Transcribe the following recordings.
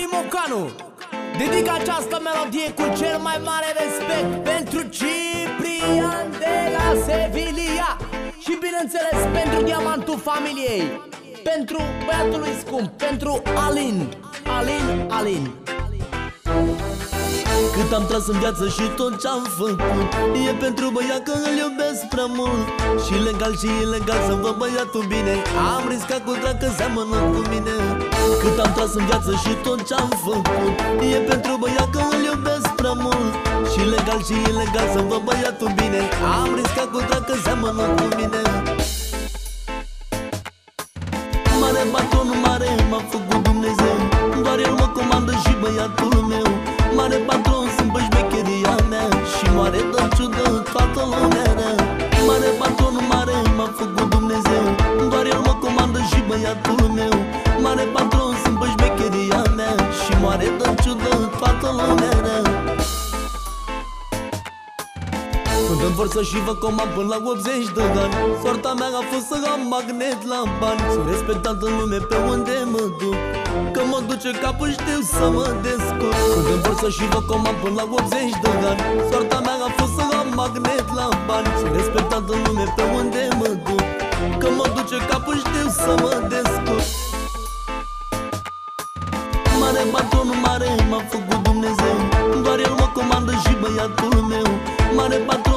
Dani Mocanu. Dedic această melodie cu cel mai mare respect Pentru Ciprian de la Sevilla Și bineînțeles pentru diamantul familiei Pentru băiatul lui scump Pentru Alin. Alin, Alin cât am tras în viață și tot ce-am făcut E pentru băiat că îl iubesc prea mult. Și legal și ilegal să vă băiatul bine Am riscat cu drag că seamănă cu mine. Cât am tras în viață și tot ce-am făcut E pentru băiat că îl iubesc prea mult. Și legal și ilegal să vă băiatul bine Am riscat cu drag că seamănă cu mine. Mare baton, mare m-a făcut Dumnezeu. Doar el mă comandă și băiatul meu. Mare patron, mare m-a făcut Dumnezeu. Doar el mă comandă și băiatul meu. Mare patron, sunt pe șmecheria mea. Și mare dă ciudă toată lumea Sunt în forță și vă comand până la 80 de ani. Soarta mea a fost să am magnet la bani. Sunt respectat în lume pe unde mă duc. Că mă duce capul știu să mă descurc. Sunt în forță și vă comand până la 80 de ani. Soarta mea a fost să am magnet la bani. Sunt respectat în lume pe unde mă duc. Că mă duce capul știu să mă descurc. Mare batonul mare m-a făcut Dumnezeu. Doar el mă comandă și băiatul meu. Mare patron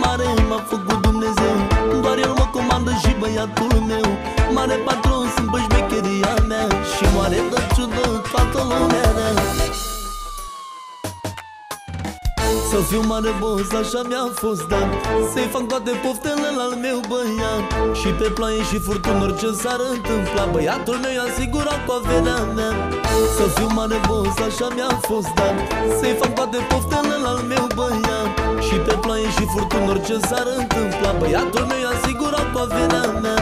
Mare patronul mare m-a făcut Dumnezeu. Doar el mă comandă și băiatul meu. Mare patron sunt pe Să fiu mare boss, așa mi-a fost dat. Să-i fac toate poftele al meu băiat. Și pe ploaie și furtun orice s-ar întâmpla. Băiatul meu i-a asigurat cu averea mea. Să fiu mare boss, așa mi-a fost dat. Să-i fac toate poftele al meu băiat. Și pe ploaie și furtun orice s-ar întâmpla. Băiatul meu i-a asigurat cu averea mea.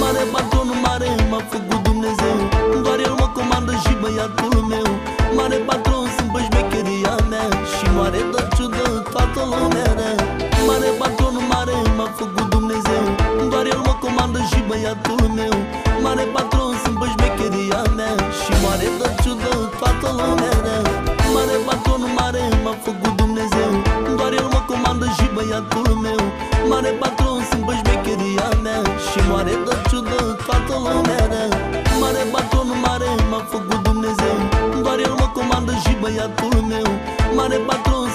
Mare patronul mare m-a făcut Dumnezeu. Doar el mă comandă și băiatul meu. Mare patron sunt pe șmecheria mea Și mare dă ciudă toată lumea rea. Mare patronul mare m-a făcut Dumnezeu. Doar el mă comandă și băiatul meu. Mare patron sunt pe șmecheria mea. Și mare dă ciudă toată lumea rea. Mare patronul mare m-a făcut Dumnezeu. Doar el mă comandă și băiatul meu. Mare patron sunt pe șmecheria mea. Și mare dă ciudă toată lumea rea. Mare patronul mare m-a făcut Dumnezeu. Doar el mă comandă și băiatul meu Mare patron